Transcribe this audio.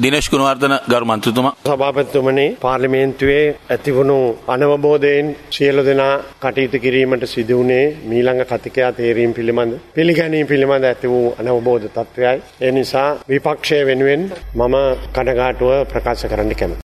දිනේශ් ගුණවර්ධන ගරු මන්ත්‍රතුමා සභාපතිතුමනි පාර්ලිමේන්තුවේ ඇතිවුණු අනවබෝධයෙන් සියලු දෙනා කටයුතු කිරීමට සිදුවුණේ මීළඟ කතිකයා තේරීම් පිළිබඳ පිළිගැනීම පිළිබඳ ඇති වූ අනවබෝධ තත්ත්වයයි. ඒ නිසා විපක්ෂය වෙනුවෙන් මම කනගාටුව ප්‍රකාශ කරන්න කැමති.